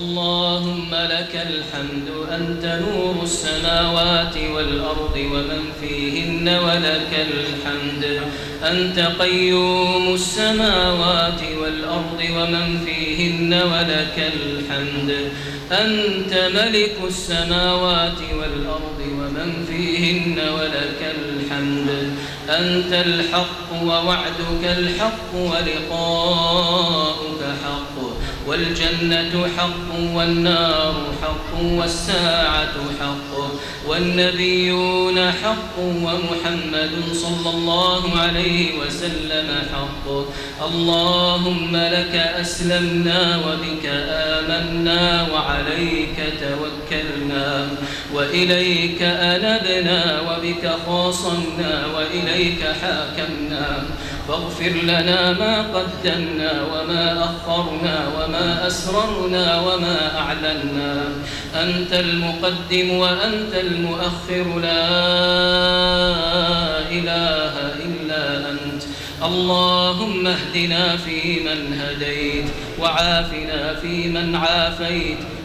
اللهم لك الحمد أنت نور السماوات والأرض ومن فيهن ولك الحمد. أنت قيوم السماوات والأرض ومن فيهن ولك الحمد. أنت ملك السماوات والأرض ومن فيهن ولك الحمد. أنت الحق ووعدك الحق ولقاؤك حق. والجنة حق والنار حق والساعة حق والنبيون حق ومحمد صلى الله عليه وسلم حق اللهم لك أسلمنا وبك آمنا وعليك توكلنا وإليك أنبنا وبك خاصمنا وإليك حاكمنا فاغفر لنا ما قدمنا وما أخرنا وما أسررنا وما أعلنا. أنت المقدم وأنت المؤخر. لا إله إلا أنت. اللهم اهدنا فيمن هديت وعافنا فيمن عافيت.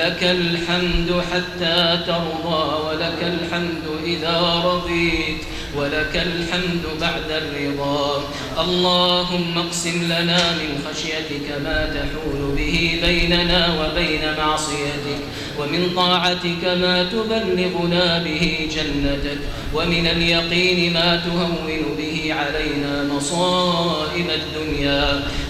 لك الحمد حتى ترضى ولك الحمد إذا رضيت ولك الحمد بعد الرضا. اللهم اقسم لنا من خشيتك ما تحول به بيننا وبين معصيتك ومن طاعتك ما تبلغنا به جنتك ومن اليقين ما تهون به علينا مصائب الدنيا.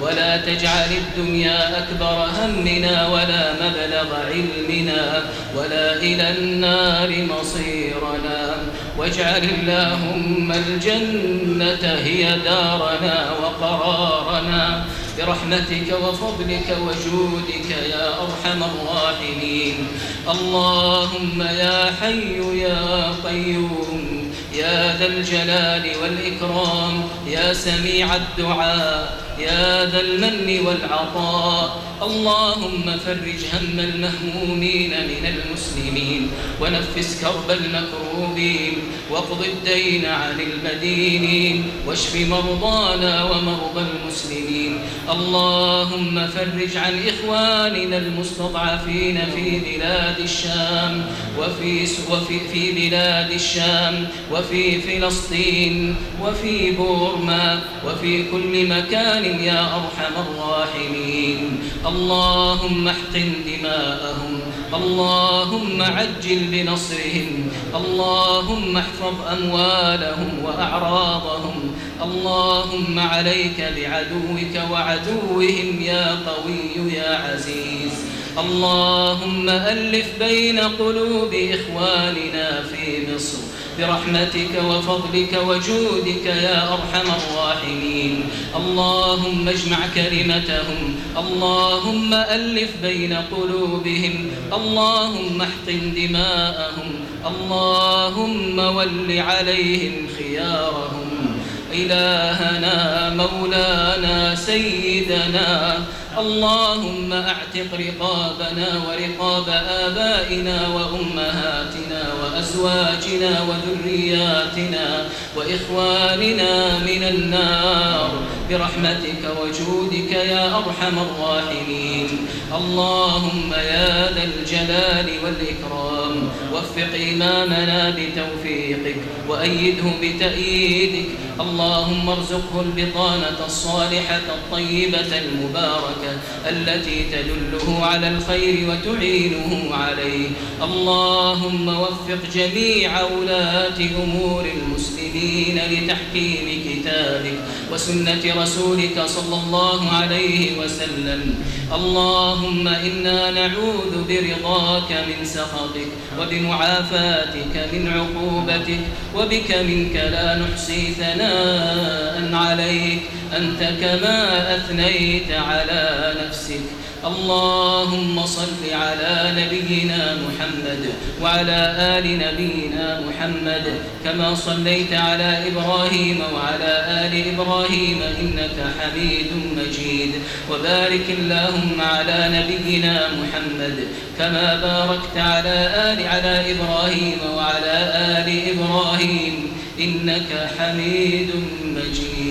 ولا تجعل الدنيا أكبر همنا ولا مبلغ علمنا ولا إلى النار مصيرنا. واجعل اللهم الجنة هي دارنا وقرارنا. برحمتك وفضلك وجودك يا أرحم الراحمين. اللهم يا حي يا قيوم يا ذا الجلال والإكرام يا سميع الدعاء يا ذا المن والعطاء. اللهم فرج هم المهمومين من المسلمين ونفس كرب المكروبين واقض الدين عن المدينين واشف مرضانا ومرضى المسلمين. اللهم فرج عن إخواننا المستضعفين في بلاد الشام وفي, وفي في بلاد الشام وفي فلسطين وفي بورما وفي كل مكان يا أرحم الراحمين. اللهم احقن دماءهم. اللهم عجل بنصرهم. اللهم احفظ أموالهم وأعراضهم. اللهم عليك بعدوك وعدوهم يا قوي يا عزيز. اللهم ألف بين قلوب إخواننا في مصر. برحمتك وفضلك وجودك يا أرحم الراحمين. اللهم اجمع كلمتهم اللهم ألف بين قلوبهم اللهم احقن دماءهم اللهم ول عليهم خيارهم. إلهنا مولانا سيدنا اللهم أعتق رقابنا ورقاب آبائنا وأمهاتنا وأزواجنا وذرياتنا وإخواننا من النار برحمتك وجودك يا أرحم الراحمين. اللهم يا ذا الجلال والإكرام وفق إمامنا بتوفيقك وأيده بتأييدك اللهم ارزقه البطانة الصالحة الطيبة المباركة التي تدله على الخير وتعينه عليه. اللهم وفق جميع ولاة أمور المسلمين لتحكيم كتابك وسنة رسولك صلى الله عليه وسلم. اللهم إنا نعوذ برضاك من سخطك وبمعافاتك من عقوبتك وبك منك لا نحصي ثناء عليك. أنت كما أثنيت على نفسك. اللهم صل على نبينا محمد وعلى آل نبينا محمد. كما صليت على إبراهيم وعلى آل إبراهيم إنك حميد مجيد. وبارك اللهم على نبينا محمد. كما باركت على آل على إبراهيم وعلى آل إبراهيم. إنك حميد مجيد.